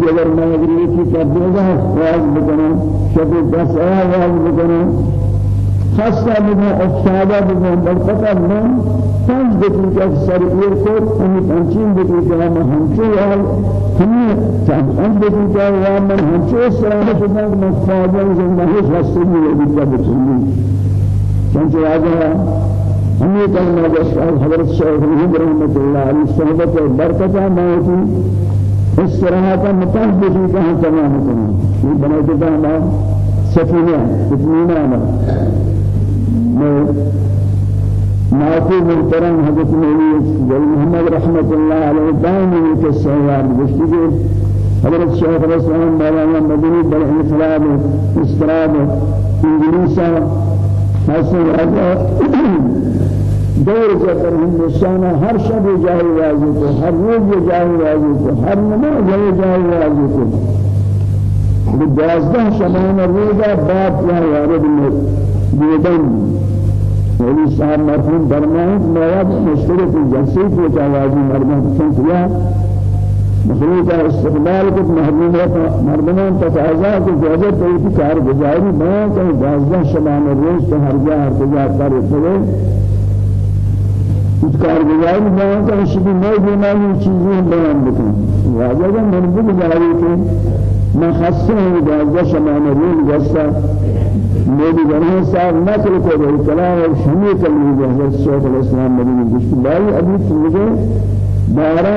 کہ اگر میں اگر یہ کی دے گا واز بکنوں شب دس آیا واز بکنوں خاصة بنا افتادہ بنا بل فقط من پنج دقیقہ سر ایر کو ہمیں پنچین دقیقہ ہم ہمچو حال ہمیں پنج دقیقہ یا من ہمچو سلامت بنا من فاضل زندگی خاصی ہے دقیقہ بچنی چنچہ آجا ہمیں کلمہ جسال حضرت شیخ رحمت اللہ علیہ صحبت برکتہ موتی اس طرح کا متحدثی کہاں تمام کرنا یہ بنا کے ہم سفینہ اطمینان میں معافی محترم حضرت نبی جل محمد رحمت اللہ علیہ دائمی کے سہیار گشتی کے حضرت شیخ الاسلام مولانا مدنی بل انفراد استراد انگلیسا حسن دور جبر ہندوستان ہر شب جائے واجب کو ہر روز جائے واجب کو ہر نماز جائے واجب کو دوازدہ شبان روزہ باپ یا وارد دیدن۔ ولی صاحب مرحوم درمان مواد مشترک جنسی کو جوازی مردم سنتیا مخلوق استقبال کو محرومیت مردمان تقاضا کو جوازہ تو کار گزاری میں کہ دوازدہ شبان روز تو ہر جا ہر جا کر اس کارگزار میں کہ شبی نئے بیماری چیزیں بیان بکن واجب من بگزاری کہ میں خاصے ہوں جازہ شمان رول جسا میری جنہ صاحب نقل کو دے کلام اور شمی کلمی حضرت شیخ الاسلام مدینی دشت بھائی ابھی مجھے بارہ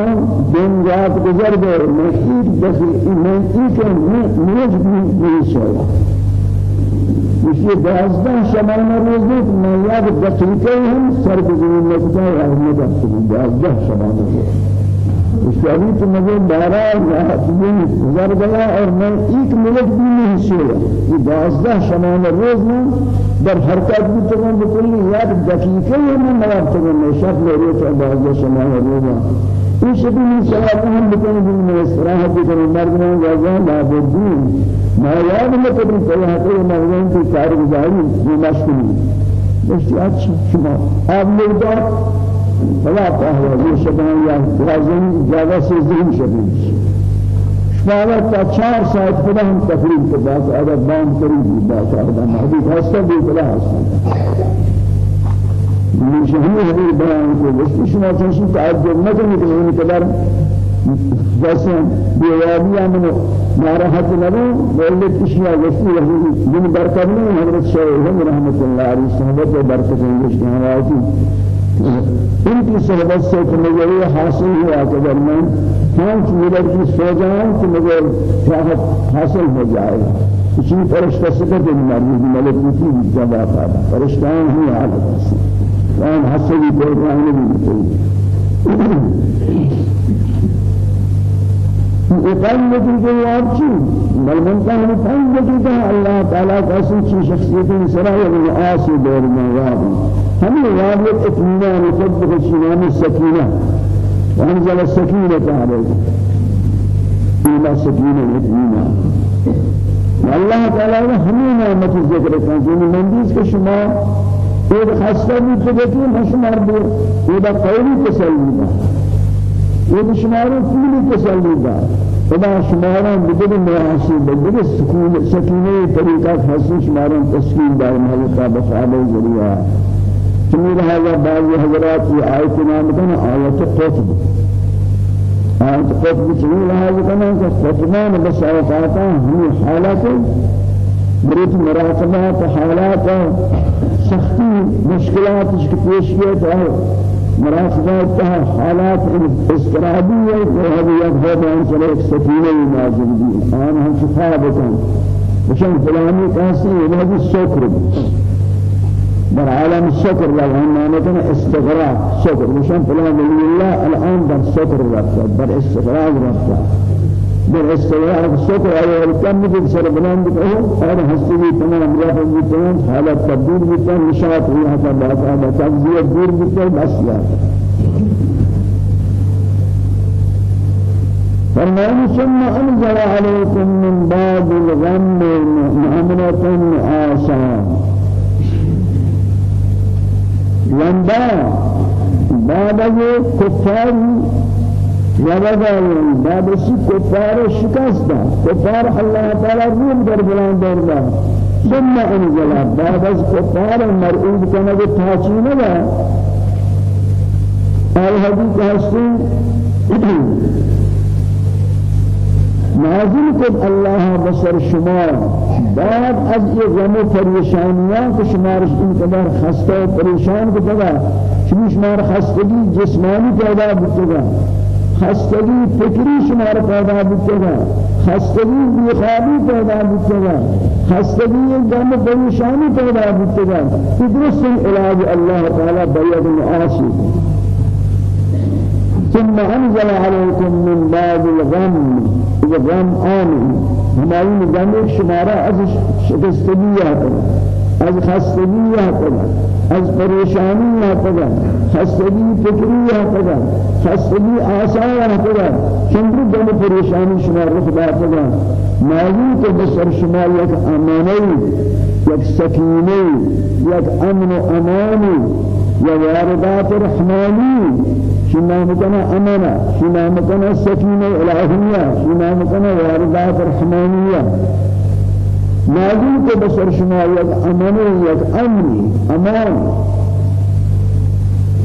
دن رات گزر گئے ایک دفعہ میں ایک نیج بھی نہیں اسی دوازده شبان روز نیست من یاد دقیقه هم سر بزنیم نکته احمد افتادی دوازده شبان روز اسی ابھی تو مجھے بارہ دن گزر گیا اور میں ایک ملک بھی نہیں سویا یہ دوازده شبان روز میں در حرکت بھی تکن بکلی یاد دقیقه هم میں تکن میں شب میرے تو دوازده شبان روز این شبیه شیاطین بکنید این استراحت که مردمان جازان لابدین ما یاد نکنید سیاحتی مردمان که کارگزاری بیمش کنید بشتی آتش شما آب مردار فلا تحویل شبیه یا ترازن جاوه سیزدین شبیه شما تا چهار ساعت خدا هم تفریق که باز عدد بام کریم باز عدد محدود هستن بیتلا هستن هسته مشهور ہے بیان کو اس شما چنشی تعجب نہ کریں کہ ان قدر جیسے بیوادی من ناراحت نہ ہو بولے کشیا وسی رہی دن برکت نہیں حضرت شیخ رحمت اللہ علیہ صحبت برکت ہے اس حوالے ان کی صحبت سے کہ مجھے یہ حاصل ہوا کہ اگر میں پانچ منٹ کی سو جاؤں تو مجھے راحت حاصل ہو جائے گا اسی فرشتہ سکت مرضی ملکوتی جواب آتا فرشتان ہی حالت ہے وان حسبي بالقرآن وقال لك جواب شو؟ بل من كان فهم لك الله تعالى قاسم شي شخصية سرايا من آسي دور واب هم واب اطمئنان صدق شنام السكينة. وأنزل السكينة عليك إلى سكينة اطمئنان والله تعالى همين نعمة الذكر كان من ديس كشما یہ خاصہ بھی تو دیکھیں مشمار بھی یہ قولی تسلی دا یہ شمار پولی تسلی دا خدا شماران بدل معاشی بدل سکون سکینه طریقہ خاصی شماران تسکین دار مالکہ بفعال ذریعہ چمی لہذا بعض حضرات یہ آیت نام کنا آیت قطب. آیت قطب چمی لہذا کنا کہ قطبان بس اوقاتا ہمیں حالات بريد مراقبات حالات سختی مشکلاتش که پیش ہے مراقبات کا حالات استرابی ہے کہ هذه يقبض عن سلك سكينة نازل بي أنا هم شفاعة وشان فلاني كاسي هذا الشكر بر عالم الشكر لو أنا استغراق شكر وشان فلان الله الآن بر شكر رفض بر استغراق رفض در استواء الشكر على الكم مثل سر بلند كه اور حسبي تمام رافع بيتون حالات تبديل بيتون نشاط هذا بعد هذا تغذية دور بيتون بس يا فرمان ثم أنزل عليكم من باب الغم مؤمنة آسان لنبا بعد كفار وبدأ بعد شيء كفار شكست كفار الله تعالى روم در بلان دردا ثم انزل بعد از كفار مرعوب كما بتاچينه الحديث هستين نازل کن الله بسر شما. بعد از یہ غم و پریشانیاں کہ شمارش انقدر خسته و پریشان کو پدا شما خستگی؟ جسمانی پیدا بکتا خستگی فکری شمار پیدا بکتا خستگی بیخوابی پیدا بکتا خستگی غم پریشانی پیدا بکتا درست علاج الله تعالی بید العاصی ثم أنزل عليكم من بعد الغم. الغم آمن همائي غم شمارا از شکستگی از خستگی از پریشانی یافتا خستگی فکری یافتا خستگی آسان یافتا چندر دم پریشانی شما رخ دافتا نازل تو بسر شما یک امانه یک سکینه یک امن و امانی یا واردات رحمانی. شما مكنا أمانة شما مكنا سكينة إلهية شما مكنا واردات رحمانية نازل کو بسر شما یک امنی یک امنی أمان.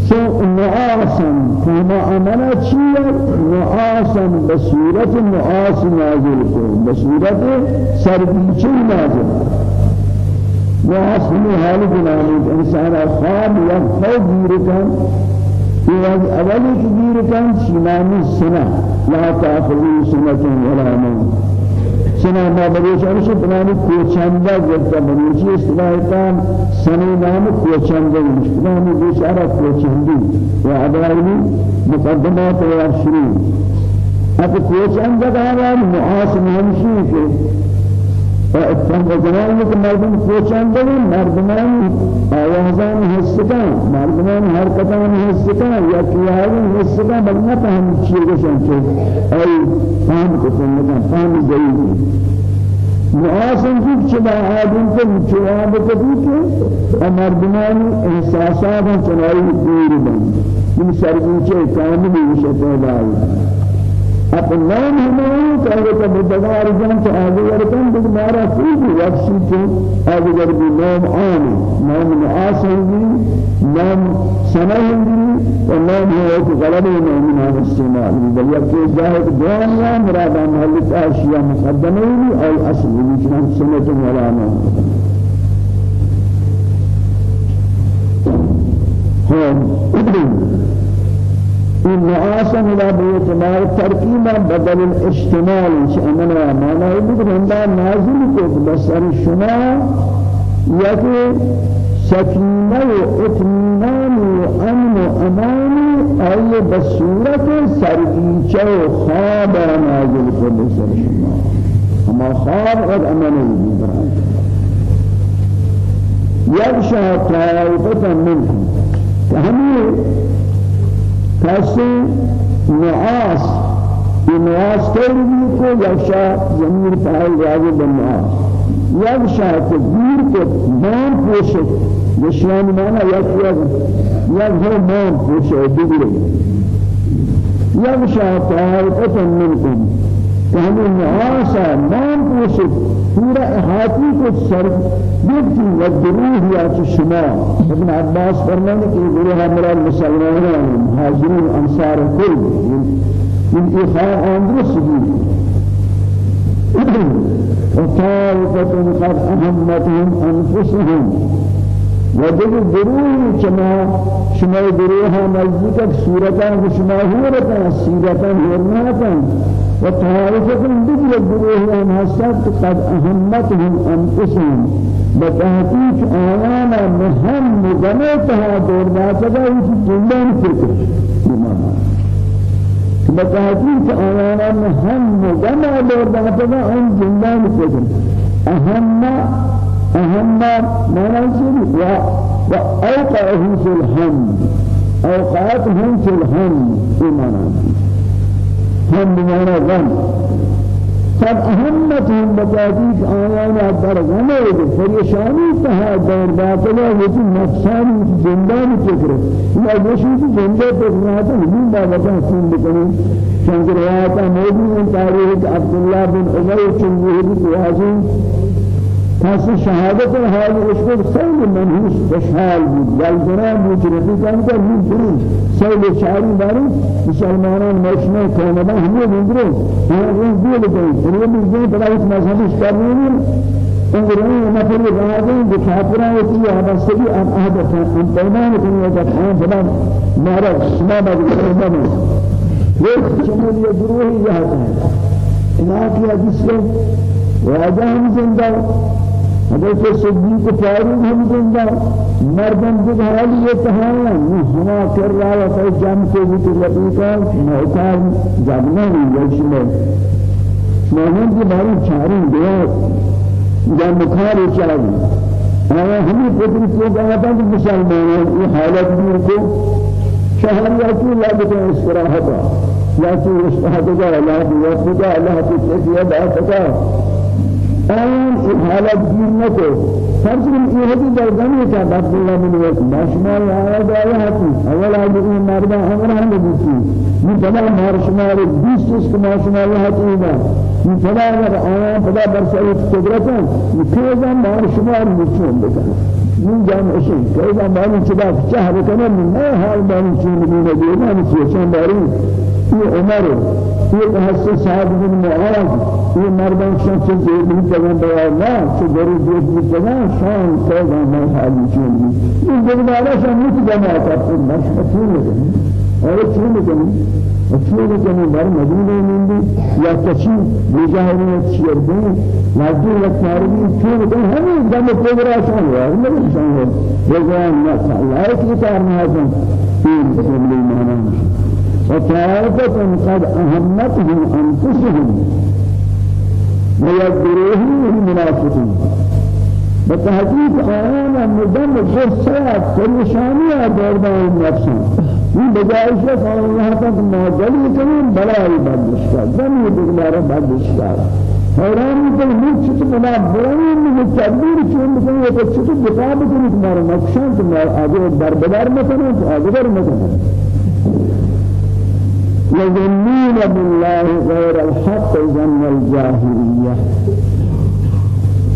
سو نعاسن كما امنا چیه؟ نعاسن بصورت نعاس نازل کو بصورت سربیچه نازل. نعاس من حال جنانی انسان خواب یا خواب گیرکن. یہ اولی کی گیرکن شنامی سنہ لا تاخذی سنة ولا نوم. سنا ما بریشان شو بنانی کوچنده گفته بریشی استلاحتان سنی نام کوچنده بنانی بیشاره کوچندی و ادرائی مقدمات و شروع اب کوچنده داران معاص نمشی که زمان که مردم کوچنده مردمان آوازان حسکان مردمان حرکتان حسکان یا کیاران حسکان بل نفهم چیزشان که ای فهم کتن نکن فهم زیدی معاصم کی چلا آدم کو جواب کبھی کہ مردمان احساسات چنائی دور بن ان سرگوچے کامل وشتے دائی نام ہمیں کہے کہ بدوار جان تو آگے ورکن بگ مارا خوب وقتی تو آگے بھی نام آن نام آسن بھی نام سنائیں بھی اور نام ہے کہ غلبے نام نام استعمال بل یک جاہد دوان یا مراد محل اشیاء مقدمه بھی اور اصل بھی چنان سنت ولا نام ہم این معاشن لا باعتبار ترکیب بدل الاشتمال شأننا مانا يقول هندا نازل کو بسر شما یا کہ سکینہ و اطمینان و امن و أمان ای بصورت سرگیچه و خواب نازل کو بسر شما. اما خواب اور امن بھی يغشى طائفة منكم فهمي کسی نعاس نعاس کردی کو یکشا زمین فعال راجع بنعاس یکشا که دیر کو مان پوشد نشان مانا یک یک مان پوشد دیگر یکشا طائفة منكم كانوا نعاسا مان پوشد پورا احاطی کو سر دیکھتی ودروه یا شما ابن عباس فرمانے کہ گروہ ہمارا مسلمان حاضرین انصار کل۔ من اخاء آندرس بھی وطائفة قد أهمتهم أنفسهم۔ وجب دروه شما شما دروها نزدیک صورتا شما هورتا سیرتا هورناتا وطائفة بدل الدروه أن هسات قد أهمتهم أنفسهم. بتحقيق آيانا مهم جمعتها دور ناسبا وش جنبان فكر. بتحقيق آيانا مهم جمع دور ناسبا أن جنبان فكر. أهم أهم ما نسيب وأوقعه في الهم. أوقاتهم في الهم. إيمانا هم بمعنى غم. قد أهمتهم بتحقيق آيانا برغمه فريشاني تها دور باطلة وفي نفساني جندان فكرة لا يشوف جندان فكرة من بابا سين بكني شان روايات موجود تاريخ عبد الله بن أبي چنگی واجی پس شهادت حال اشکال خیلی منحوس خوشحال بود. دل جناب بود رفیقان کا من درون سیل شعری داری مسلمانان مشنه کانادا همه بندرو هر روز دیل کنی پریه بیزنی پدایت مذهبش کرنی انگرانی نفر راهی بکافران کی آبستگی ام عهد ام پیمان کنی که آن فلا مارا شما بعد کنیم یک چمولی گروهی جهت ہے انہاں کی حدیث سے واجہ ہم زندہ حضرت صدیق فاروق ہم زندہ مردم کے حال یہ کہاں ہما کر رہا ہے کہ جام کو بھی تو لطیفہ محتاج جاگنا نہیں ہے میں۔ محمد کی باری چاروں دیا جام بخار چاہیے آیا ہمیں پتر کو کہا تھا کہ مسلمان یہ حالت بھی کو شہر یا کی لگتے ہیں استراحت یا کی استراحت کا اللہ بھی کا اللہ کی تکیہ بات کا آن حالت گیر نکو فرض کن یہ ہے در زمین کا عبد الله بن وقت ماشمال آیا دایا ہے اول آج این مرد ہمارا ہم دیتی یہ بڑا مارشمال 20 اس کا ماشمال ہے یہ یہ بڑا اگر آیا بڑا برسائت قدرت ہے یہ کیسا مارشمال مچون بکن. من جان اشی کیسا مارن چدا چهر کنه من حال بان چون بینه دینا چون چون داری یہ عمر یہ حس صاحب بن معاذ یہ مردان شان سے بھی جگہ بیا نہ کہ گری دیکھ بھی جگہ شان کو نہ حالی چیزی یہ جگہ شان مت جمع کرتے مشکل نہیں اور چون نہیں چون نہیں بار مدینے میں یا کچھ مجاہدین شیر دیں لاجی لکھاری چون نہیں ہم دم پروگرام شان ہے نہیں شان ہے۔ یہ جان نہ اللہ کی کارنا ہے تین سبلی مانا وطائفة قد أهمتهم أنفسهم ويدروه المنافقين بتحقيق آيانا مدن جسد پریشانی دردان النفس این بجائش ہے یہاں تک معجلی کنین بلائی بردش کر زمین بگلارہ بردش کر حیرانی تو مجھ چت بنا برائی میں تدبیر چون بکنی تو چت دفاع بکنی تمہارا نقصان تمہارا آگے دربدار مکنی آگے در مکنی يظنون بالله غير الحق ظن الجاهلية.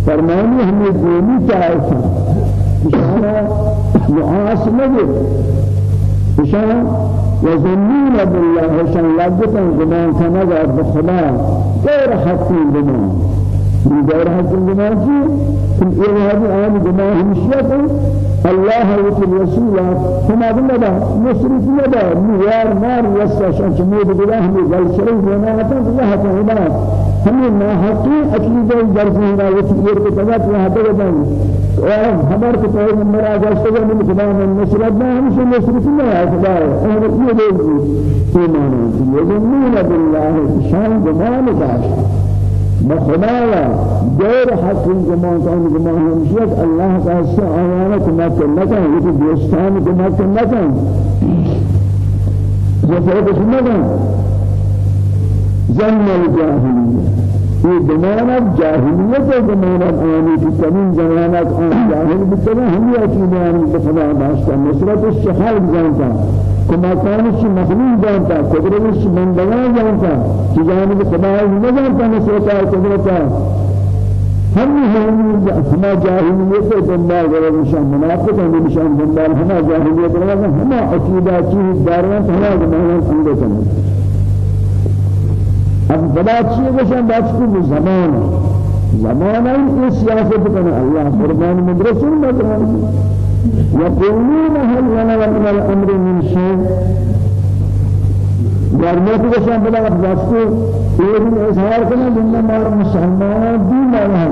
فرماني هم ديني تعيسا إشارة معاص نجد. إشارة يظنون بالله شان لابتا زمان كنجا بخلا غير حق زمان من غير حق زمان في هذه آن زمان همشية الله والرسول فما بلدا مصرف لدا نيار نار يسا شان شمود بلاه قال شريف وما هتا الله تعالى. هم ما حقي أكيد درسنا وتير كتابات وهذا بدن وهمر كتاب من مراد أشتغل من كلام النصرة ما هم شو لا خدا هذا يدل إيمان يؤمنون بالله شان جمال داشت. بخدایا غیر حق جمان کان جمان ہمشیت اللہ کا حصہ آیانا کما کرنا کن یہ دوستان کما کرنا کن فرق سننا کن زن الجاہلیہ یہ زمانہ جاہلیت ہے زمانہ آنی کی تمام زمانہ آن جاہل بکنا ہم یہ عقیدہ آنی بخدا باشتا نصرت الشحال جانتا شيء مخلوق جانتا قدرت شيء بندگان جانتا کہ جانب خدا نہ جانتا نصرت قدرت ہم ہم ہم جاہلیت کے دنبال غیر نشان منافق ہیں نشان دنبال ہم جاہلیت کے ہم عقیدہ چیز داروں ہم زمانہ اندر کریں اب بڑا چیز ہے بات کو زمان. زمان ہے سیاست کرنا اللہ فرمان مدرسہ مدرسہ يقولون هل لنا من الأمر من شيء؟ گرمیت کے شان بلا دستو یہ بھی اظہار کرنا جنہ مار مسلمان دین نہ ہے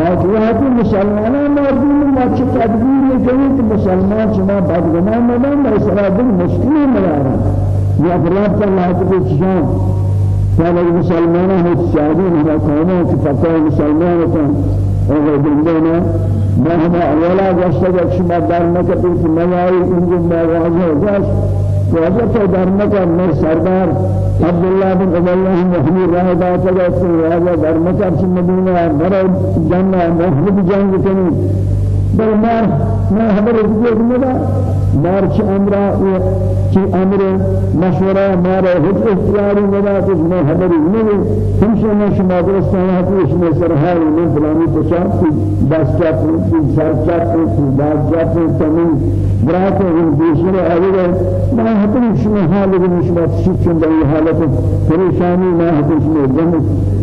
موضوعات مسلمان مردوں میں اچھی تدبیر یہ کہ مسلمان شما بدگمان نہ میں سرا دل مشکل میں آ رہا یا برات اللہ کے چشان فعلا المسلمان هم الشاهدين هم قومون في فتاة المسلمان اور دندنا ما هم اولا جشتا شما در نکتی که نیایی اینجا واضح جاش واجہ تو درم کا میں سردار عبداللہ بن عبداللہ محمود رائے داتا گا تو واجہ درم کا مدینہ مرا جنہ محمود جنگ کنی بل مار ما خبر دیگه نمیده مار چه أمر چه أمر مشوره مار هیچ اختیاری نمیده تو ما خبر نمیده همشه ما شما درستان هستی شما سرحال من فلانی پشان کی دست چاپ کی سر چاپ کی باز چاپ تمام برات این دیشونه آویده. ما هتون شما حال بگیم شما چیچون در حالت پریشانی ما شما جمع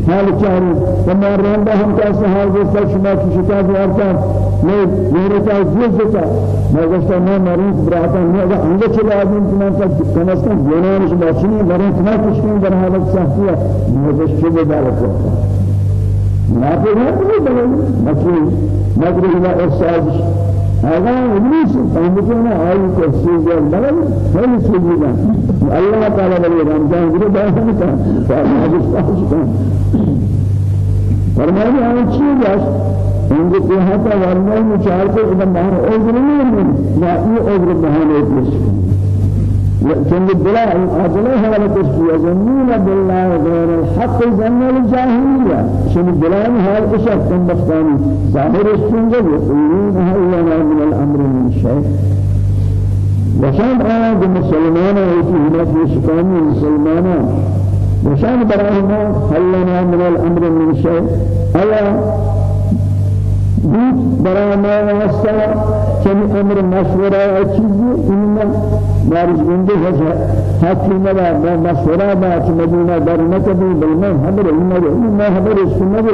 حال چاری. ما رنده هم کسی حال بسته شما کی شکایت ورکن نه میرے کا جز کا میں گشتہ میں مریض براتا میں اگر انگے چلا آدم کنا کا کم از کم جنان سے بچنی مرے کنا کچھ نہیں در حالت سختی. ہے میں گشتہ بے دارت کرتا منافق ہے تو بلے مکری مکری إلى ارسال هذا ابلیس فهمتنا کو سیزا بلے ہم سیزا اللہ تعالی بلے رمضان گرے باہر کا فاہم حدیث فرمایا ہے چیز انجا کہتا ورنہ مچار کو آدم بہن عذر نہیں لا یہ عذر بہن ہے لكن بالله أجله ولا تشكي يظنون بالله غير الحق ظن الجاهلية شن بالله هذا إشار كم بختاني ظاهر السنجة يقولون هل لنا من الأمر من شيء وشان آيات المسلمان وفي هناك يشكاني المسلمان وشان براهما هل لنا من الأمر من شيء ألا برای ما واسطه چنین أمر مشوره چیزی اینا مارج بنده هست حتی ما مشوره با مدینه در نکبی بل من خبر اینا اینا خبر شما به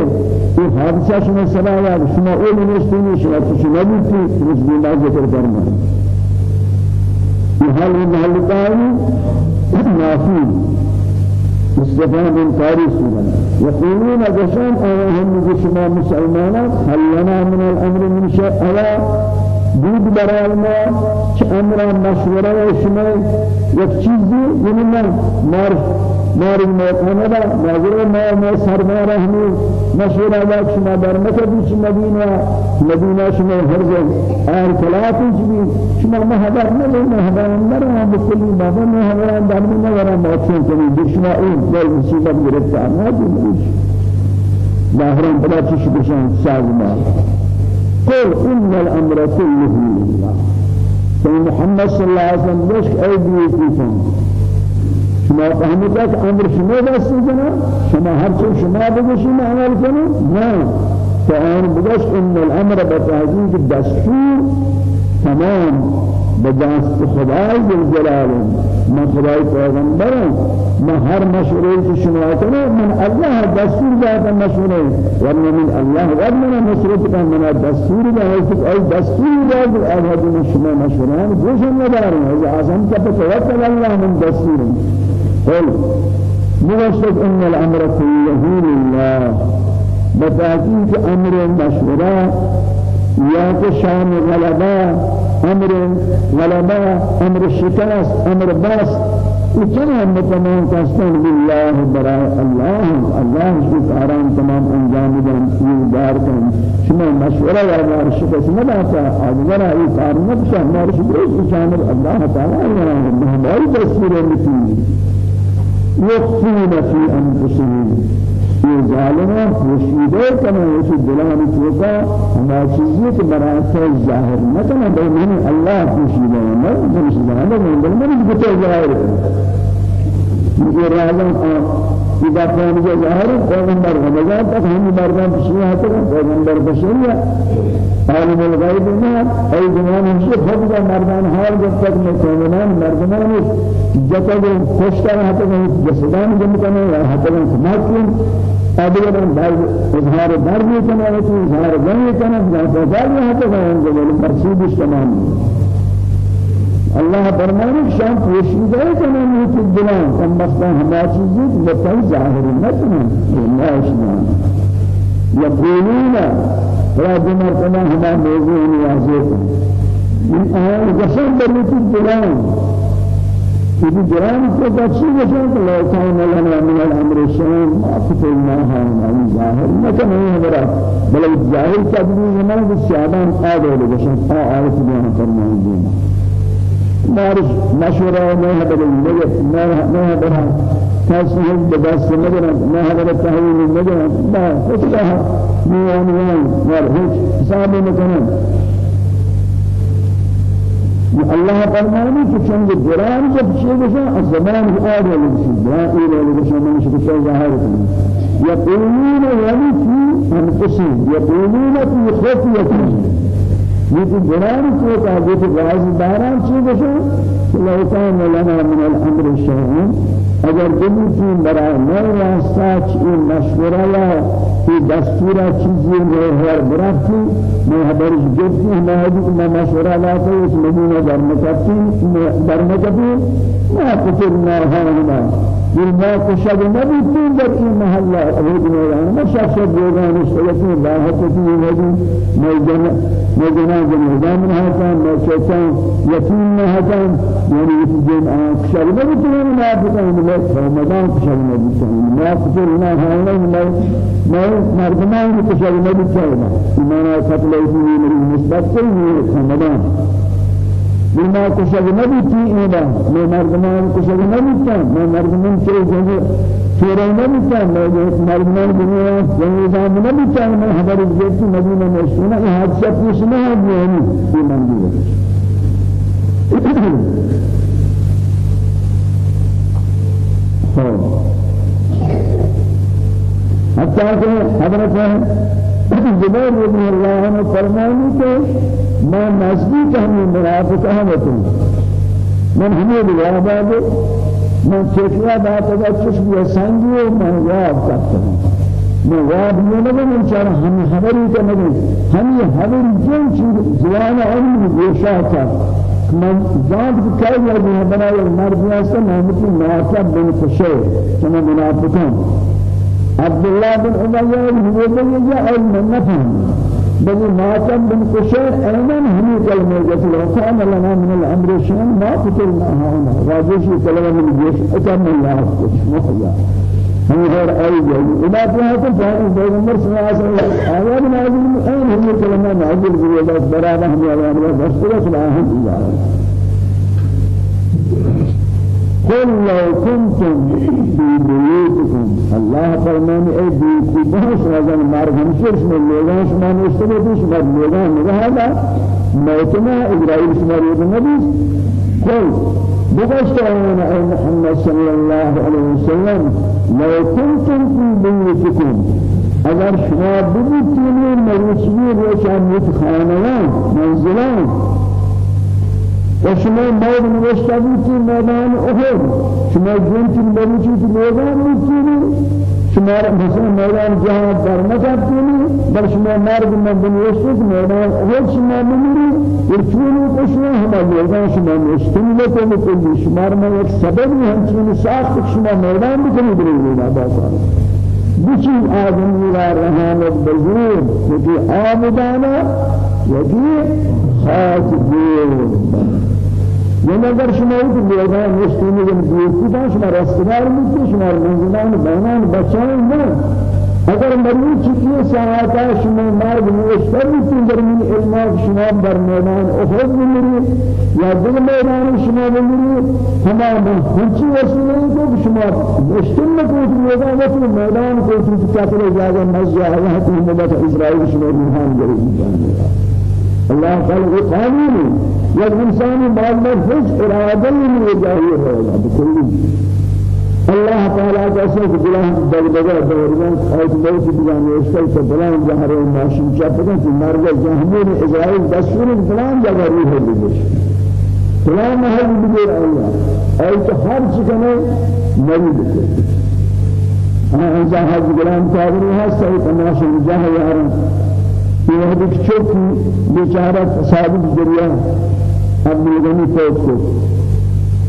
این حادثه شما سبا یا شما اول نشتینی شما شما بیتی رسول الله ذکر فرمان این حال محل داری نافی استفهام انكاري سورة يقولون جشان أيهم جشما مسلمانا هل لنا من الأمر من شيء ألا دود برای ما چه أمر مشوره شما یک چیزی یعنی ما مار مار موقعه با نظر ما ما سرمایه همی مشوره با شما در مکه بیش مدینه مدینه شما هرز آر کلاتی چی شما ما هدر نه ما هدر نه ما بکلی بابا ما هدر در نه ورا ما چون کنی شما این دل مصیبت گرفته نه دیگه ظاهرا بلا چیزی بشن ساز ما. قل إن الأمر كله لله. محمد صلى الله عليه وسلم ليش أيدي شما فهمتك أمر شما بس جنا شما هر شيء شما بده شما عمل كنا نعم فأنا بدش إن الأمر بتعزيز الدستور تمام بدست خدای جلال. ما خدای پیغمبر ما هر مشوره که شما کنه من الله دستور داده مشوره. ورنه من الله ورنه مشوره که من دستور داده ای دستور آزاد من شما مشوره گوش ندارم از اعظم که توکل الله من دستور قل مغشق ان الامر كله لله بتحقيق أمر مشوره یا کہ شان غلبہ أمر غلبہ أمر شکست أمر بس اتنا متمام کستن بالله برای الله الله کی کاران تمام انجام دن یہ دار کن. شما مشورہ یا مار شکست نہ داتا اگر ای کار نہ بشا مار شکست شامل الله تعالی فی انفسهم. یہ ظالمہ مشیدے کنا اس دلان چوکا ہما چیزیں کہ برات ظاہر نہ کنا بے من اللہ مشیدے نہ مشیدے نہ من من بتے ظاہر یہ راجن اذا كان ظاهر پیغمبر رمضان تک ہم مردان بشریعہ تک پیغمبر بشریعہ عالم الغیب میں ای زمان ہمشہ خود کا مردان حال جب تک میں پیغمبران مردمان جب تک خوشتا رہتا ہے جسدان جمع کرنے یا حتی سماعت کن ادیران بعض اظهار درد کنا و اظهار غم کنا یا فضال حتی کہ مرسوب تمام الله فرمانے شان پوشیدہ ہے کہ میں تو دلان کم بختا ہما چیزیں بتائی ظاہر نہ کریں لا اشنا یقولون را دمر کنا ہما موضوع نیازے من آیان قسم بلیت دلان. إذا جرام کو بچی وجہ کہ لو كان لنا من الأمر شيء ما فتناها عن ظاهر ما كان هذا بل الظاهر تدري ما بالشعبان قادر آه عارف بيان فرمان دين مارش مشورة ما هذا المجد ما ما هذا تاسيه بدرس مجد ما هذا التهويل المجد ما فتاه ميان ميان مار هيك حساب مكان الله فرمانه کہ چند قرآن جب چیز ہے زمان آر والی چیز جہاں ایر والی چیز من شکل ظاہر کرنے یقولون ولی فی انفسهم یقولون فی خفیتهم کو کہا کہ راز داران چیز ہے لو كان لنا من الامر شيء اگر دلیتی برای نو راستہ چی مشورہ یا کی دستورہ چیزی روحر برفتی میں حبرش گفتی ہمیں حدیث میں مشورہ لاتا اس مدینہ در مکتی در مکتی ما قتلنا هانا بالما كشد نبي تين در این محله أبود میدان ما شخص بیگان اشتغلتی باهتی نبی مجنا مجنا هستن ما شیطان یتیم هستن یعنی جن كشد نبي تين ما بتوان رمضان كشد نبي تين ما كتير هانا ما ما مردمان كشد نبي تين إيمان قتل إيمان المستقبل رمضان. بما كشف نبي تي إيدا ما مردمان نبي تا ما مردمان شيء جنگ نبي تا ما مردمان دنيا جنگ نبي تا ما خبر جيت مدينة مشينا حادثة پوچھنا ہے يعني في منزل حتى کہ حضرت زبیر رضی اللہ عنہ فرمانی کہ میں نزدیک ہمیں مرافق احمدوں من ہمیں دے من چکلا بات اگر چشم یا سنگی و من یاد کرتا ہوں میں یاد یہ نہ من چاہ ہم خبری کا نہیں ہم یہ جن چیز زوان علم من ذات کہ یہ ہے بنائے مرد واسطے محمد مناسب بن کہ منافقان. عبد الله بن أمية هو من علم النفهم بل ماتم بن قشير أيضا هم كلمة جسل وكان لنا من الأمر شيء ما قتلنا هنا راجش كلمة من الجيش أتم الله محيا هم غير أي جيل إذا فيها تفاهم بين الناس وعسل آيات نازل أين هم كلمة نازل بيجاز برابة هم يا الله بس بس لا هم إجازة قل لو كنتم في بيوتكم الله فرمان اي بيوتي بهش رجل مار همشير شما لوگان شما نشتبه شما لوگان هذا موتنا إسرائيل شما ريد النبي قل بغشتعون أي محمد صلى الله عليه وسلم لو كنتم في بيوتكم اگر شما ببیتین مروچی روشان متخانوان منزلان وشما مود نوشتابی کی میدان احد. شما جنتی مروچی کی میدان میتونی شما مثلا میدان جهاد در نکردنی بل شما مرد من بنوشتی میدان احد شما میمیری ارچونی کشما هما میدان شما نوشتنی لکنی کلی شما ما یک سببی همچنین ساخت شما میدان بکنی بری میدان باسان بچی آدمی را رحمت بزرگ یکی آمدانا یکی خاص دیر یہ اگر شما کو بیان مستمی کے دوستی دا شما رستگار مت شما منزلان بیان بچائیں نہ اگر مریض چکی ساعتا شما مرد نوشتر بیتون در من علم شما بر میدان احد بمیری یا دل میدان شما بمیری تمام ہنچی وسیلے کو شما مشتم کو میدان و میدان تو کافر اجازت مزہ ہے کہ مدت اسرائیل شما روحان گری الله خلق قانون. یک انسان بعد میں ہیچ ارادہ نہیں جاہی ہوگا بکلی الله تعالى جیسے کہ بلان دغدغه دوران آیت موت بلان اسکل سے بلان جہر ماشین چپتا کہ مرد جہنم اسرائیل دستور بلان جگہ روح دیش بلان محل اللہ آیت ہر چکنے نبی بکر أنا انسان حج بلان تابری ہے سید تماشا جہر یارن یہ وقت چوکی بیچارہ ثابت ذریعہ اب ملگنی فوت کو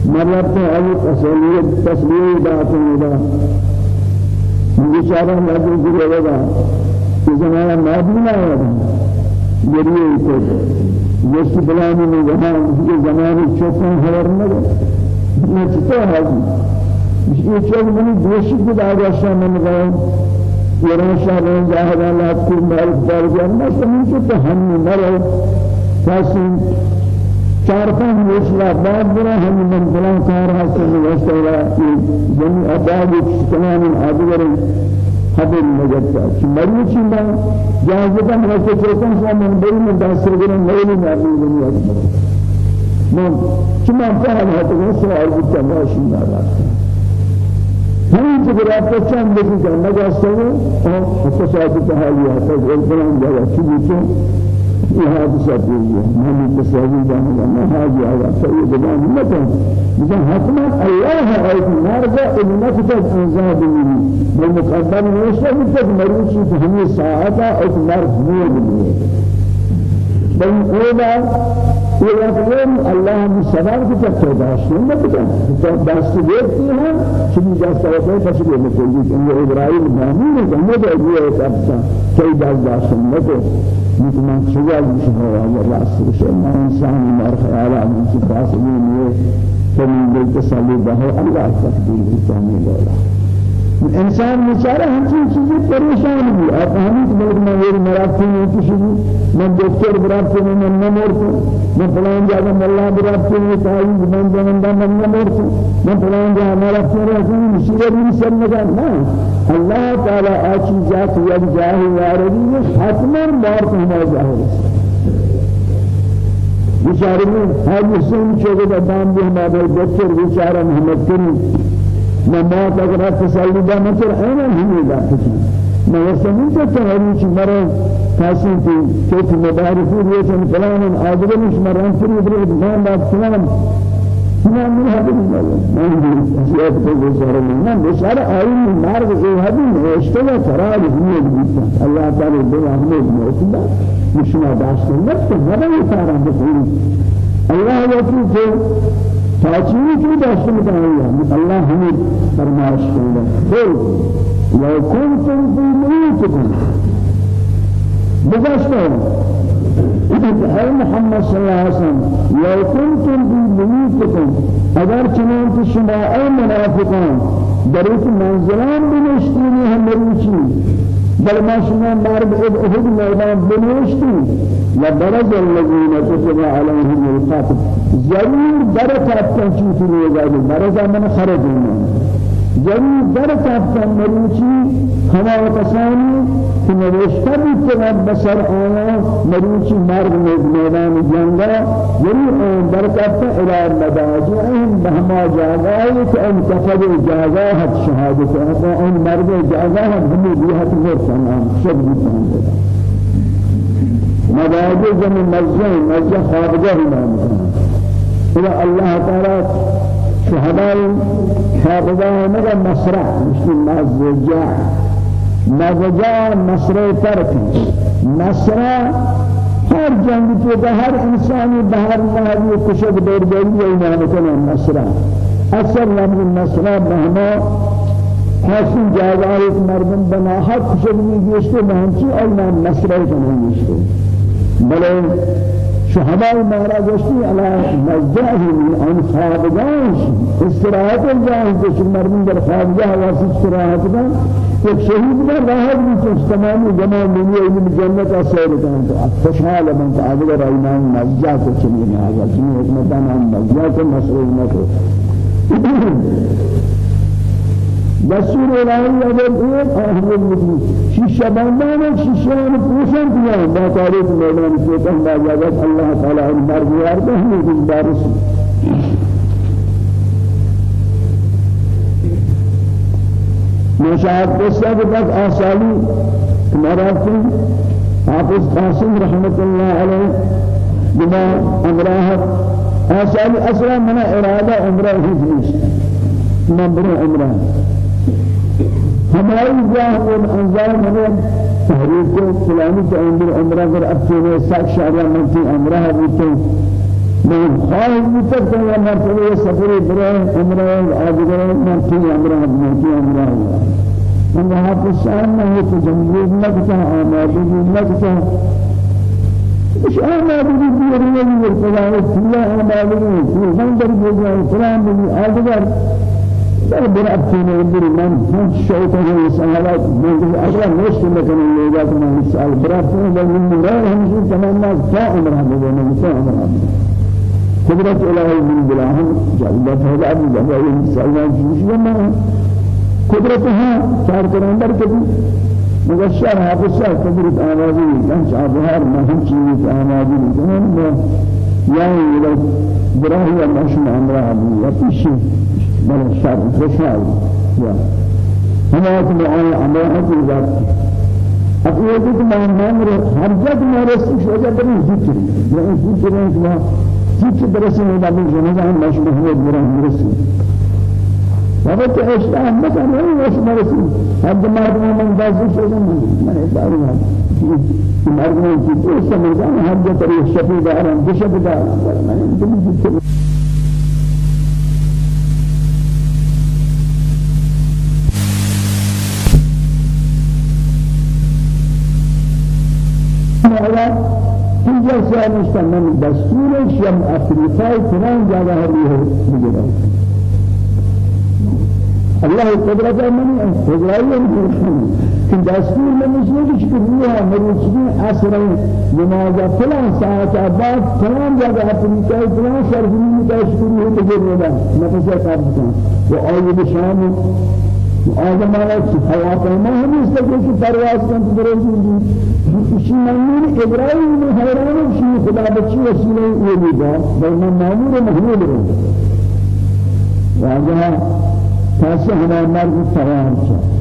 مرد تو علی تسلیت تسلیت باتوں دا بیچارہ مرد ذریعہ لگا کہ زمانہ مادینہ ہے ذریعہ کو جس بلانی میں جہاں یہ زمانے چوکن خبر نہ میں چتا ہے یہ چوک منی دوشی کو داغا شامل گئے يرون شهرين ظاهر الله كل مال دار جنة سمين تو هم مرة فاسين چار پانچ مشلا بعد برا هم من فلان کار هست وسیله جميع ابواب كلام آدگر حد المجد چی مریض چی من جاهزه من هست چوکن شما من بری من دستر گرم نیلی نبی دنیا من چی من فهم هست من سوال بودم باشی نارا همین که برای چند بسی که نگاسته و حتی ساعتی که حالی هست از الفلان جاگه چی بیتون یہ حادثہ پیش ہے میں تصویر جانے گا میں حاجی آیا سید بان متن مثلا حتما الله ہے ایت مرد انك تنزاد مني. بالمقدم نوشته بتك مريشي في هذه الساعة ایت مرد نور بل اولا يقولون الله داشت دست دیتی ہے چنی دست ہوتا ہے پس یہ مکلی کہ ابراہیم مأمون ہے کہ یہ یہ ابتا کوئی دست داشت نہ تو مثل شجاع مشهور على راس ما من کی پاس نہیں ہے تو من دل تسلی بہ اللہ تقدیر تعالی دولا انسان بیچارہ ہم چیزیں پریشان بھی آپ ہمیں ملک کسی بھی میں ڈاکٹر براتے میں میں نہ مرتا میں فلان ملا براتے میں تعین من جنندا میں نہ مرتا میں فلان جگہ میرا پورا کوئی مصیبت نہیں سر لگا نہ اللہ تعالی آچی ذات یا جاہ یاربی حتما مار کو ہمارا ظاہر بیچارے میں ہر مسلم چوکے دام بھی ہمارے ڈاکٹر بیچارہ محمد کریم. ما ما تقرأ تسلي ده مثل أنا هم لا تجي ما يسمون تتهري شيء مرة كاسين في كيف مبارك يسمى فلان آدم مش مرة في يبرد ما بعد فلان فلان من هذا المال ما عندي أشياء تقول سارة من ما بشارة آيين من نار بزي هذا من اشتغل فرار هي البيت الله تعالى بلا أحمد موتنا مش ما داشت نفسه هذا يفعل بقول الله يقول تاچینی کی داشت متعالیہ اللہ ہمیں فرمائش کرے قل لو كنتم في بيوتكم بگشتو اے محمد صلی اللہ علیہ وسلم لو كنتم في بيوتكم اگر چنانچہ شما اے منافقان در ایک منزلان بنشتینی ہم مروچی۔ بل ما شما مرد احد میدان بنوشتی لبرز الذين كتب عليهم القتل. ضرور برکت تنچیتی نیگاهی برز من خرج ضرور برکت تنمروچی ہما کسانی کہ نوشتہ بھی تغب بسر آیا مروچی مرد میدان جنگا ضرور آن برکت إلى مداجعهم بہما جاگائی کہ آن کفد جاگاہت شہادت آن مرد جاگاہت ہمیں بیہت مرسنان شد بیتان مداجع جمع مزجع مزجع خوابگہ نام کنا اللہ تعالی شهداء شهداء مگه مسرع مش مزجع مزجع مسرع ترک. مسرع ہر جنگ کے ہر انسانی باہر نہ کشک دور گئی ہے نام کنا مسرع اصل لفظ مسرع بہما حاصل جاگا ایک مردم بنا حق کشک نہیں گیشتے مہنچی اور نام مسرع کنا گیشتے بلے شهداء مهرا جشتی على مزجعه من آن خوابگاهش. استراحت الجاهز جش مردم در خوابگاه واسی استراحت کن ایک شهید در راحت بیچش تمامی جماع منی علم جنت سیر کن خوشحال من تو آدھگر ایمان مزجع کو چنین آگا چنین حکمتان ہم مزجع کو مسئول نکو دستور الهی اگر ایک أهل مدی شیشه بندان شیشه رو پوشن کیا با تاریخ میدان سے کہا جاتا اللہ تعالی ان مرغیار کو ہم اس بارش مشاهد قصہ کے بعد آسالی ہمارا حافظ قاسم رحمت اللہ علیہ بما امراہ آسالی أصلا من ارادہ عمرہ ہی نیست. من برو عمرہ ہماری جاہ اور انزال ہمیں تحریک فلانی کے اندر عمرہ کر اپنے ساتھ شعرہ منتی عمرہ بوتے میں خواہد بوتے کہ یہ مرتبہ سفر برے عمرہ آدھگر منتی عمرہ منتی عمرہ من یہاں پر شان میں ہے کہ جمہور لگتا آمادگی لگتا مش آمادگی دیری نہیں ہے خدا ہے کیا آمادگی ہے من در بجائے فلان بھی آدھگر در برابطين يدري من من شوكه وسهلات من أجل نشت لكن اللي من السؤال برابطين بل من مراه هم شيء تمام الناس فاهم رهبه من فاهم رهبه قدرت إلهي من بلاهم جلت هذا أبو بابا سلمان جيش لما قدرتها چار کرندر کبھی مگر شر حافظ شر قدرت آوازی کن شاب هر مهم چیزی که يعني إلى براهي المشمع أمرها بي وفيش بل الشر يا هنا تبعي أمرها في ذات أقول ما نمر هر جد ما رسيش وجد بني ذكر يعني ذكر يعني ذكر برسي من بعد الجنازة مشمع هو براهي برسي وقت إسلام مثلا هو اسمه رسول هذا ما من بازي شيء من إدارة المرجع في اسمه مثلا هذا طريق شفيع دارم بشفيع دارم من دم هذا في جلسة مستمر دستور شم أفريقيا فلان جاء هذه بجرا الله قدرت من فضلائي في دستور من مش كلها مروجين أسرع نماز فلان ساعة بعد فلان جگہ أفريقيا فلان شرف من تشكره تجربة نفسه قابلتان وآية شام آدم على حياة ما هم يستقبل في پرواز كان تدرسون شيء مؤمن إبراهيم حيران شيء خدا بچي وسيلة يليدا بل مأمور محمود راجع تاسه هنا مرد سوار شد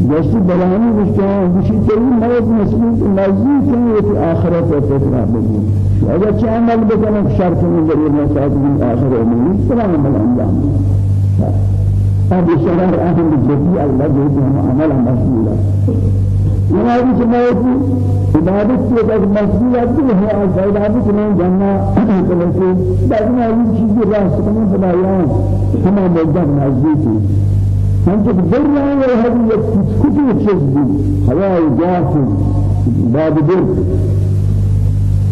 جسد بلانی بشتاں بشی تیری مرد مسئول نزدیک ہے کہ آخرت و فکرہ بگی اگر چه عمل بکنم شرط من در یہ مساعد من آخر امینی سلام عمل انجام اب شرار اہم جدی اللہ جو ہم عمل ہے یہ جماعت عبادت کے بعد مسجد عبد ہے اور عبادت میں جنہ تو سے میں یہ چیز راست میں خدایان ہم مدد نزدیک ہم جو در رہے ہیں ہے یہ کچھ چیز بھی۔ ہوا جاف بعد در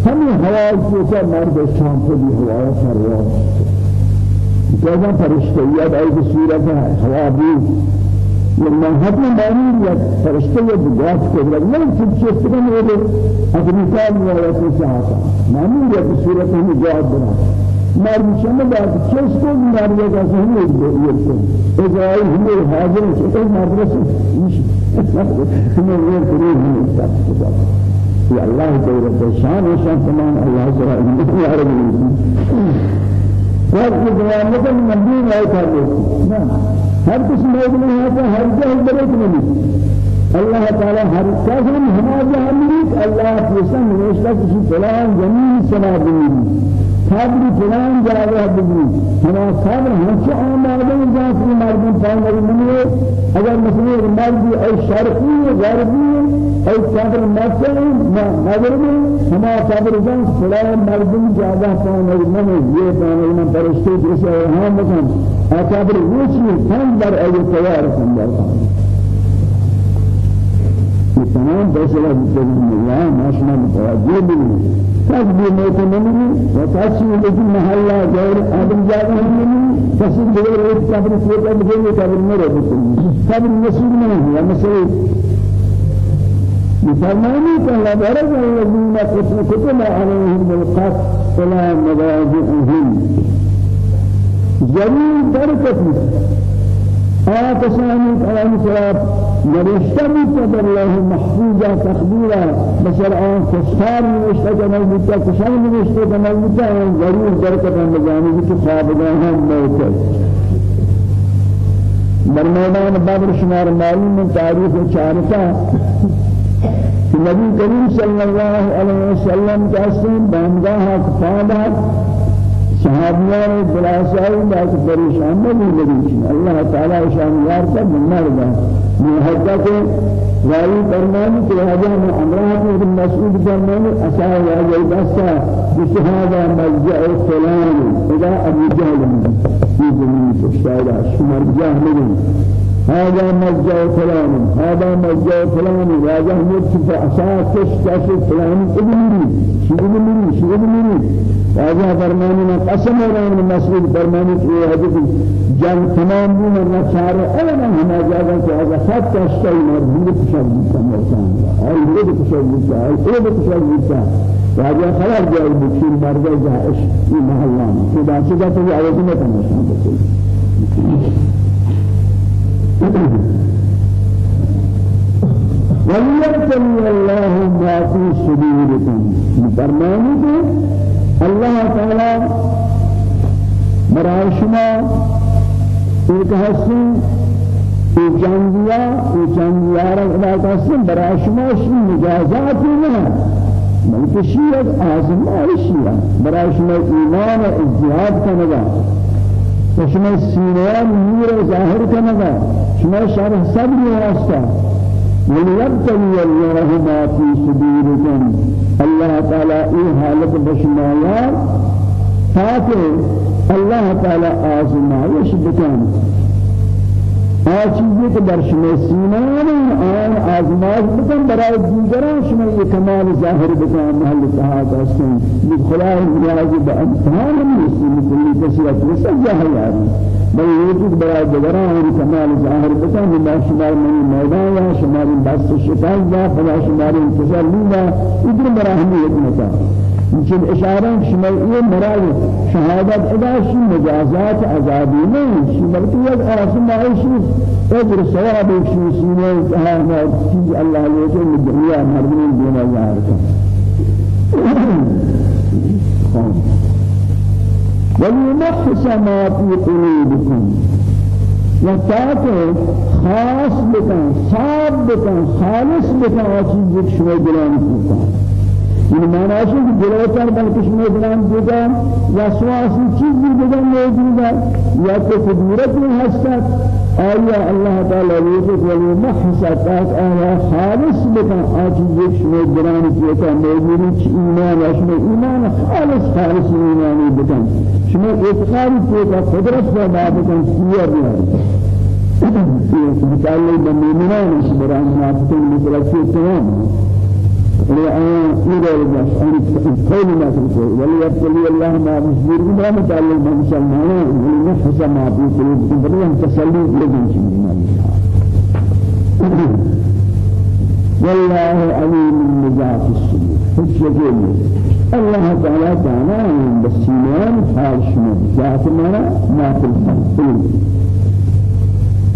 ہمیں ہوا کو مرد شام کو بھی ہوا فروا جگہ فرشتیات ایسی صورت ہے ہوا بھی لما هذا معنی یا فرشته یا بگاش کرد نه چیز چیز کنه ولی از مثال یا ساعتا معنی یا به صورت همین جواب بنا مرد شما بعد کو مرد یا کسی همین دیگه اجای همین حاضر شد مدرسه؟ میشه. همین یه کاری همین است یا الله تعالی شان و شان تمام. الله تعالی یا ہر کی بیانات نبی نے کہا ہر کس میں ہے ہر جگہ برے نہیں تعالی ہر کس ہم ہمارا امریک اللہ کی سن نوشتا کسی فلان زمین سنا دی صبر فلان جاوه بگی. ہما صبر ہمچہ آمادہ جان کی مردم پاؤں منی اگر مثلا مرد ای شرقی غربی ای صبر مکہ مغربی ہما صبر جان فلان مردم جاوه پاؤں منی یہ پاؤں من فرشتے جیسے ہم مثلا صبر روچی تن در ای تیار سنجھا تمام بسم اللہ ماشنا متوجہ بھی تقدیر موت نہیں وتحصيل في محلہ غیر آدم بغیر ایک قبر سے قبر میں قبر میں رہتے قبر نصیب نہیں ہے مسئلہ فرمانی کہ اللہ بارک الذين كتب عليهم القتل فلا مضاجعهم جميل بركة آتشانی کلام سلام نرشته بود الله محفوظا تقدیرا مثل آن کشتار نرشته کنال بود کشان نرشته کنال بود آن ضرور درکت هم بجانی که خوابگاه هم موت در میدان بدر شمار من تاریخ چارتا. نبی کریم صلی اللہ علیہ وسلم کا سن بامگاہ کفادہ صحابیان بلاسائی بات پریشان نہیں لگی اللہ تعالی شان یار کا منار دا میں حقیقت رائی فرمانی کہ هذا من امراه ابن مسعود فرمانی اسا یا جلسا بشهاده ملجا فلان اذا ابو جهل في زمین شاید شمر جهل هذا ملجا فلان هذا ملجا فلان راجع مجد أساس كش فلان ابن شو ابن شو ابن راجع فرمانی میں قسم میں مسجد فرمانی کی حدیث جان تمام دین اور نشار علما ہما جاگا کہ هذا خط تشتئی مربوط سمرسان اور یہ تشبیه ہے یہ تشبیه ہے راجع خلاص جاي بكين مرد جائش في محلان خدا چیزا تو آواز میں تماشا بکل وليبتلي الله ما في صدوركم. فرمانه الله تعالى برای شما ایک حسن ای جنگیا ای جنگیا را خدا حسن برای شما شی مجازاتی نه. بلکه شیعت آزمایشی برای شما ایمان و ازدیاد کنگا شما سینیان نور ظاهر کنگا شما شرح صبری واسطا وليبتلي الله ما في صدوركم. الله تعالى اي حالت بشمايا تاکہ اللہ تعالی آزمائش بکن. آ چیزی که در شما سینان آن آزمایش بکن برای دیگران شما یہ کمال ظاهر بکن محل اتحاد هستن. بی خلای نیازی به امتحان نیستی مثلی کسی اطلسا جاہی آری بل یہ برای دیگران کمال ظاهر بکن بلا شمار منی میدان یا شمار بست شکاز یا فلا شمار انتصار لینا ادر براہمیت متا يمكن إشارة شمالية مراد شهادة إداشي مجازات عذابي نہیں شمالية یک آسم عيشي أجر ثواب شيء سينه هذا چیز الله يجزي الدنيا مردين دون ذلك وليمحص ما في قلوبكم وتاكل خاص بكم صاب بكم خالص بكم وچیز شما دلان كنتم این معنی است که جلوتر بلکش میدان دیگه یا سواسی چیزی دیگه موجوده یا که قدرت هستد آیا الله تعالی لیکن ولی محسد تاک آیا خالص بکن آجی یک شما درانی کیتا موجودی چی ایمان شما ایمان خالص خالص ایمانی بکن شما اعتقادی کیتا قدرت و بابکن سیر بیاری مثال بمؤمنان شبران منافقين مثل تمام إلى الناس أن كل ما تقول وليبتلي الله ما بصير ما متعلم ما مسلمان ولنفس ما في قلوبكم فلن تسلي لكم شيئا والله عليم بذات الصدور فشجل الله تعالى تعالى بالسنان فارش من ذات ما في القلب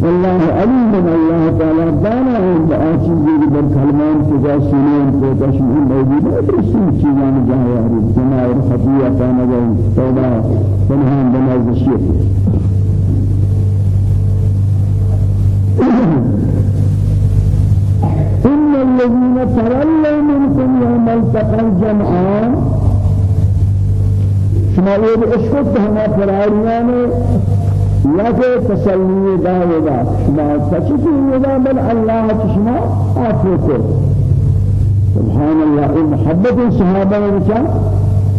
والله عليم الله تعالى. دانا عند آسيزي در كلمان تجا سنين تجاشمين موجود ادرسين چيزان جاهي عريب جماعر خطيئة كان جاي توبا تنهان بناز الشيخ إن الذين تولوا منكم يوم التقى الجمعان. شما يقول اشكت هما فرعونيان یا کہ تسلی داودا شما سچتی ودا بل اللہ کو سبحان اللہ این محبت صحابہ نے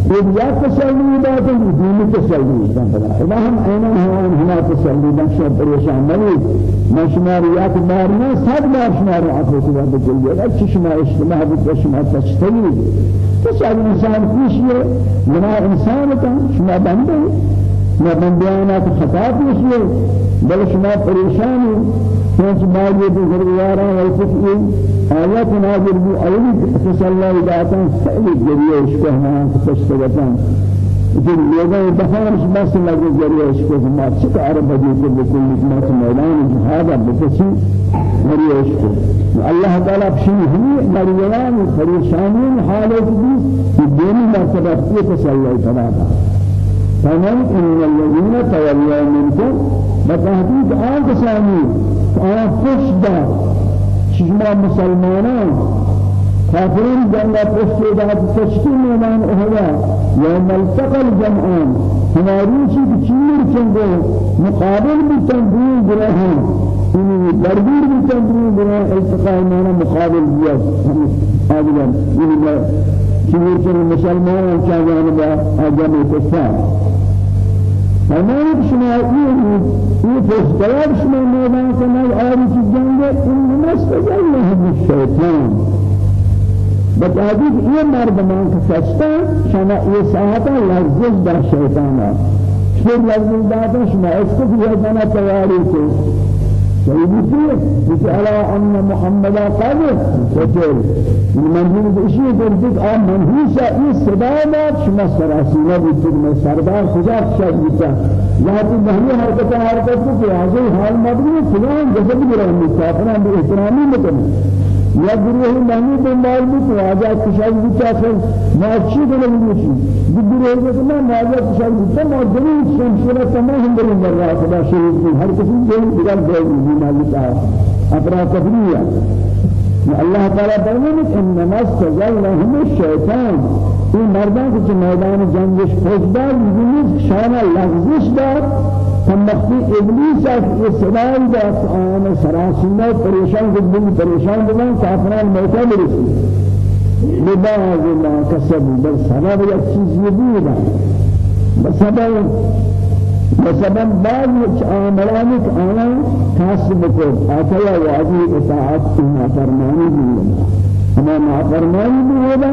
یہ یا تسلی داتا دین تسلی داتا اذا ہم اینا ہم ہنا تسلی داتا پریشان نہیں ما شمار یا کہ مارنا صد بار شمار آفو کو داتا جلیا چشما اجتماع بک شما تسلی تسلی انسان کیشیے جنا انسان کا شما بندے ما بندیانات خطا پیشیے بل شما پریشانی سوچ باید یہ ضروریارا والفقی آیات نازل بھی اولی تسلی داتا سعی جریہ اشکو ہمان تشتگتان لیکن لوگوں بخارش بس لگے جریہ اشکو ہمان چکا عرب حدیث بکل نکمات میدان جہادا بکسی جریہ اشکو اللہ تعالیٰ بشین ہمی مریان پریشانین حالت بھی دینی مرتبہ یہ تسلی داتا فمن إن الذين تولوا منكم بتحديد آن كساني آن فشدا شما مسلمانان كافرين جنة فشدا تشكي ميدان أهدا يوم التقى الجمعان. ہماری چیز چیر چنگو مقابل بھی تنبیل گرہاں انہی دربیر بھی تنبیل گرہاں التقاء مانا مقابل دیا آدھگا چیر چنگ مسلمان چاہ جانبا آجام کفار فرمانید شما این فستیاب شما آری چی جنگ این مستجل نه الشیطان بتحقیق یہ مردمان فستان شما یہ ساعتا لرزش در شیطان شما لرزش داتا شما جنا تیاری کو سيدي على أن محمد قادر فتر المنزل بشيء قلت آم منهوسة إيه سدامات شما سراسينا بيتر من سردار خدا شاد بيتا لكن بهني حركة حركة کو هذا حال مدري فلان جسد برام مسافران باحترامي مكان یا گروه مهمی دنبال بود واجه کشاک بود آخر. ماشی کنه میشی گروه بود من واجه کشاک بود ما جنین شمشیر تمام هم بریم در راه خدا شریف هر کسی جنین دیگر باید می‌مالی تا افراد کفریه الله تعالی فرمود انما استزلهم الشیطان. این مردان که میدان جنگش پشدار نیست شان لغزش دار تمختی ابلیس از صدای داد آن سراسیمه پریشان بدن پریشان بدن کافران موتا برسی لباز ما کسب بل سبب یک چیزی بود بسبب بسبب بعض عاملانی که آن کسب کو آتیا واجی اطاعت این فرمانی دیگر ہما نافرمانی بھی ہوگا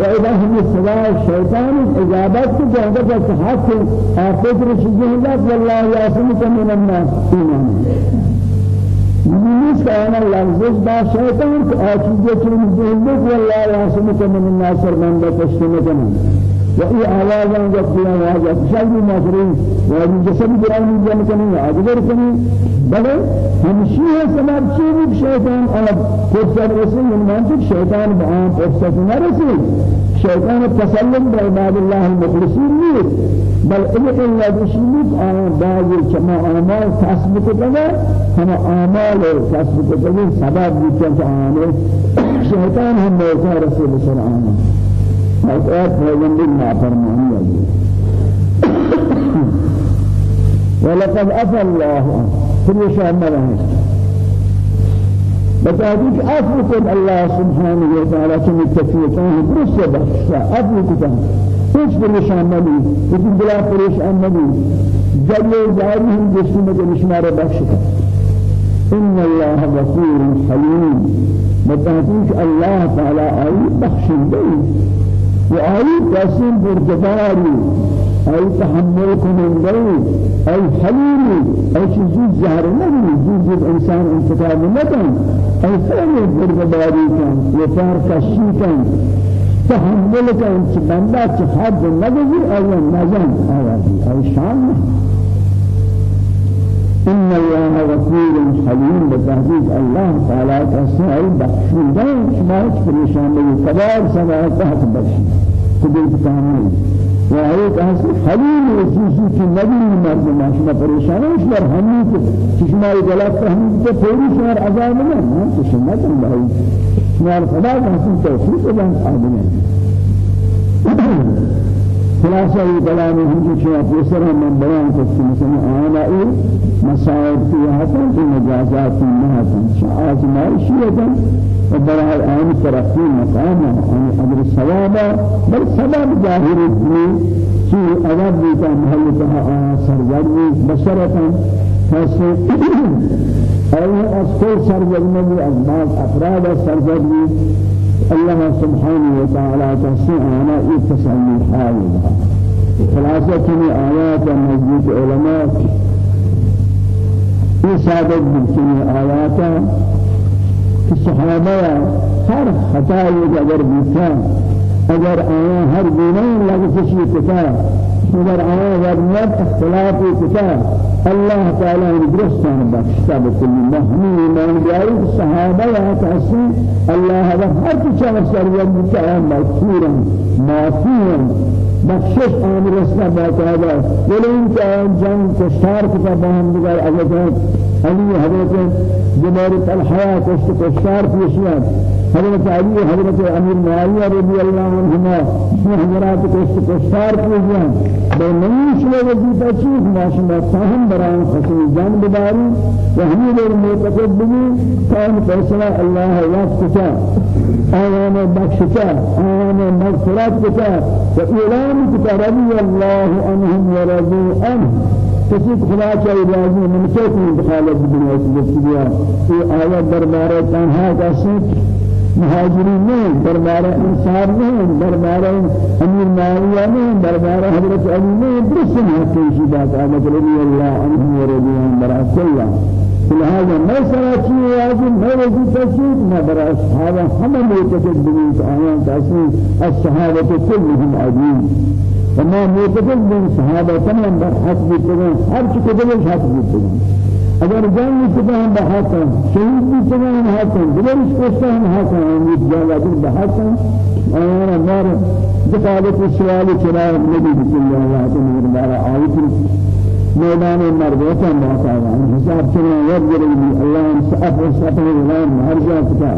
وإذا هم صلاة الشيطان جہاں کا حق آفت رشید اللہ والله يعصمك من الناس نیست که آن لفظش با که آچیزه چون جهلک والله يعصمك من الناس من بکشت نکنم و ای آوازان جب کیا واجب شاید مصری و این جسد برانی جمع کنی آدگر کنی بله همشی ہے سبب چی بھی شیطان أنا فرصت رسی من منطق شیطان آن فرصت نرسی شیطان تسلم به عباد الله المخلصین نیست. بل این این لازمید آن بعضی کما اعمال کسب کنه کما اعمال کسب کنه سبب بیچاره آن شیطان هم موضوع رسول سرعان حقیقت پیغمبر نافرمانی ہے ولقد عفى الله. كل شيء مرة بتعديك عفو كن الله سبحانه وتعالى. كم التفويتان برسة بخشة كتان كل پریشان نبی لیکن بلا پریشان نبی جب یہ ظاہری ہم جسم میں نشمار بخش ان الله غفور حليم. بتحقيق الله تعالى أي بخش دي وآي قسم بردباري أي تحمل كنندي أي حليمي أي شيء زهر نبي جزء إنسان انتقال نكن أي فعل بردباري كان وفار كشي كان تحمل كان بندا حد نبي أي نزن أي شان إن الله غفور حليم بتحديد الله تعالى كسائل بخشودان شما پریشان نہیں کبار سما تحت بخشی. قدرت کامل وهي كهس حليم يسوع في نبي مرد ما شما پریشان ہے شما ہمیں شما غلط فهمی تو پوری شما عذاب نہ ہے شما تم بھائی شما خدا کا حسن توفیق دیں آدمی خلاصہ یہ کلام ہم جو افسر من بیان کرتے ہیں مثلا آنائی مسائل کی حسن مجازات کی محسن آزمائشیتا وبرای آن ترقی مقام آن أمر ثوابا بل سبب ظاهر الدنيا کی عذاب دیتا محل تها سرگرمی بشرتا فاسه أي أسكر سرگرمی از بعض افراد سرگرمی. الله سبحانه وتعالى تسمع أنا إتصال حال خلاصة آيات مجيد علماء. إسادة بالكني آيات. الصحابة هر خطأ أجر بيتا. أجر آية هر دينين لغسشي كتاب أجر آية ورنيات اختلاف كتاب. الله تعالى درستان بخشتا بكل مهمي من جاري الصحابة يا تحسي الله هذا هر كشان سريان بكام مغفورا معفوا بخشش آن رسنا باقاعدة ولين كان جنگ كشتار كتابهم دقال أجل علي حضرت جبار الحياة كشت كشتار فيشيان حضرت علي حضرت أمير معاوية رضي الله عنهما حضرات كشت كشتار فيشيان بنيش وزيفة چیز ماشما فهم بران خصوص جان بداری و ہمیں لوگ معتقد بھی کام فیصلہ اللہ وقت کا آیان بخش کا آیان مغفرت کا و اعلان کا رضی اللہ عنہم و عنہ۔ کسی خدا چاہیے راضی من سے کوئی دخالت دنیا سے دیا یہ آیت دربارہ تنہا کا سوچ مهاجرين نہیں دربار انصار نہیں دربار امیر معاویہ نہیں دربار حضرت علی نہیں درست ہے کہ اسی بات ہے رضی اللہ عنہ ورضی عنہ برا لهذا ما سراتي واجب ما وجود تشيد ما برا الصحابة هم معتقد بنيت آيان تأسين الصحابة كلهم عديد وما معتقد من الصحابة تمام بحق بيتهم هر شيء كذلك حق بيتهم اگر جان بيتهم بحق شهيد بيتهم بحق دلش كشتهم بحق امید جاوادين بحق آيان مار دفعة السؤال كلام النبي صلى الله عليه وسلم آية میدان مربوطہ موقع ہے حساب ود گرئی اللہ انصاف و صفح الغلام ہر جا کتا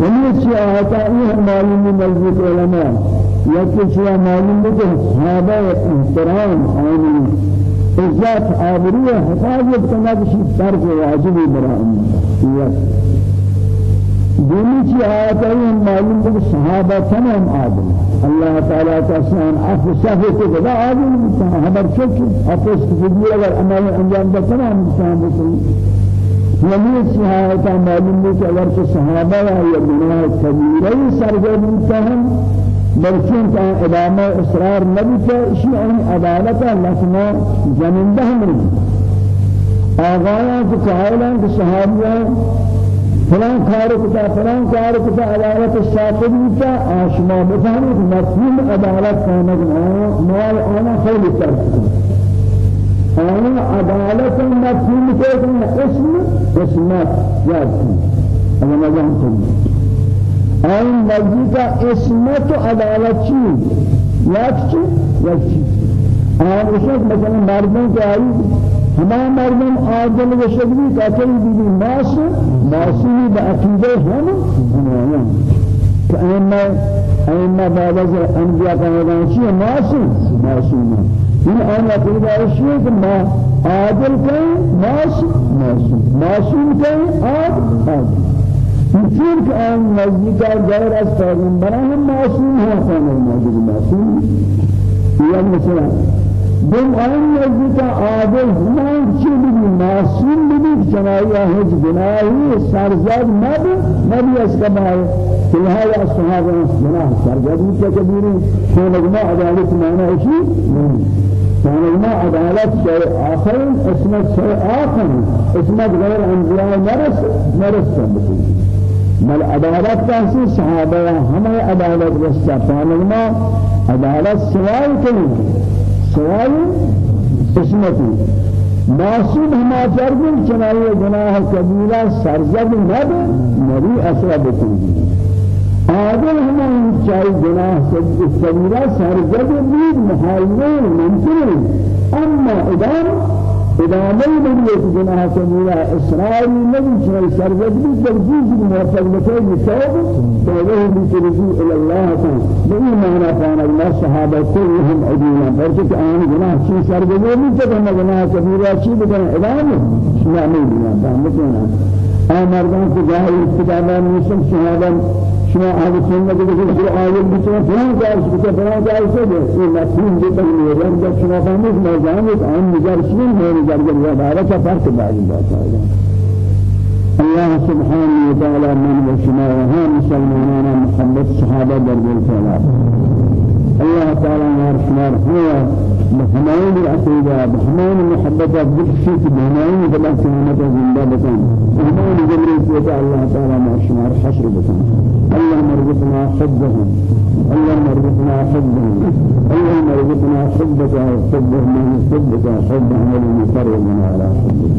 ومن شيء آتائه معلوم نزدیک علماء شيء معلوم ہے صحابہ احترام آمین. عزت آبروی حفاظت کرنا کسی فرض واجبی برای دینی چی آیات ہے معلوم ہے صحابہ تمام عادل اللہ تعالی شان عفو صفح کو بدا عادل بتا خبر چک افس کی اگر عمل انجام دے تمام انسان بسن یعنی آیات معلوم کہ اگر کہ صحابہ یا گناہ کبیرہ سرگرم متهم بلکہ کہ ادامہ اصرار نبی کہ اسی آن عدالت لکنا زمندہ ہم آغایا کہ قائلان کہ صحابہ فلان کار کتا فلان کار کتا عدالت الشاطبی کا آشما بفهمی کہ مفهوم عدالت کامل مال آنا خیلی ترک آنا عدالت مفهوم کو اسم اسمت یاد کی اما نظام کنی مرضی کا اسمت عدالت چی؟ یک چی؟ یک چی؟ آن اشک مثلا مردوں کے آئی ہمارا مردم عادل و شدوی قاتل بھی ناس ناسوی بعقیدہ ہم ہمارا کہ ایما ایما بعد از انبیاء کا میدان چیئے ناسو ناسوی این آن عقیدہ اشیاء کہ ما عادل کہیں ناس ناسو معصوم کہیں عاد عاد چون کہ آن نزدیکا غیر از ہم معصوم ہیں خانہ موجود معصوم. یا مثلا بل آن نزدیک عادل همان چی بودی؟ معصوم بودی؟ جنایی هیچ گناهی سرزد مد نبی از کبار فلها یا صحابه گناه سرزد میشه کبیری چون ما عدالت معنی چی؟ چون ما عدالت شيء آخر اسمت شيء آخر اسمت غير انبیاء نرس نرس بل عدالت تحصیل صحابه همه عدالت رستا فانما عدالت سوای کنید سوال قسمتی. معصوم ہما فرد چنائے گناہ کبیرہ سرزد نب نبی اثر بکنی آدم ہما چاہی گناہ کبیرہ سرزد بید محالین ممکن اما ادام ادامه بریت جناح سميرا إسرائيل نبي شيء سرود بي ترجيز موفق لكي بسبب توبه بترجيع إلى الله تعالى بأي معنى كان الله صحابة كلهم عدينا فرشك آن جناح شيء سرود بي تكن جناح كبيرا شيء بكن ادامه نعمل بنا فهمتنا آمردان تجاهل استقامة نسم شهادا شما أهل السنة كده في آية بتوع فلان جالس بتوع فلان جالس ده إيه مفهوم جدا من ده شما فهمت ما جانب عن مجرشين ما مجرد الوضع فرق بعد ذلك الله سبحانه وتعالى من وشما وها مسلمانان محمد صحابة درب الفلاح الله تعالى يرحمه هو بحماين العقيدة بحماين المحبة بكشي بحماين بلا كلمة زندة بكان بحماين جبريل الله تعالى ما حشر بكان اللهم ارزقنا حبهم اللهم ارزقنا حبهم اللهم ارزقنا حبك وحب من حبك حب من يفرغنا على حبك